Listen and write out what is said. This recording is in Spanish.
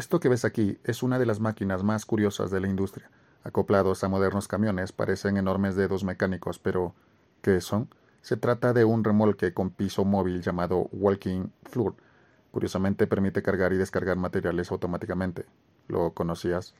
Esto que ves aquí es una de las máquinas más curiosas de la industria. Acoplados a modernos camiones parecen enormes dedos mecánicos, pero ¿qué son? Se trata de un remolque con piso móvil llamado Walking Floor. Curiosamente permite cargar y descargar materiales automáticamente. ¿Lo conocías?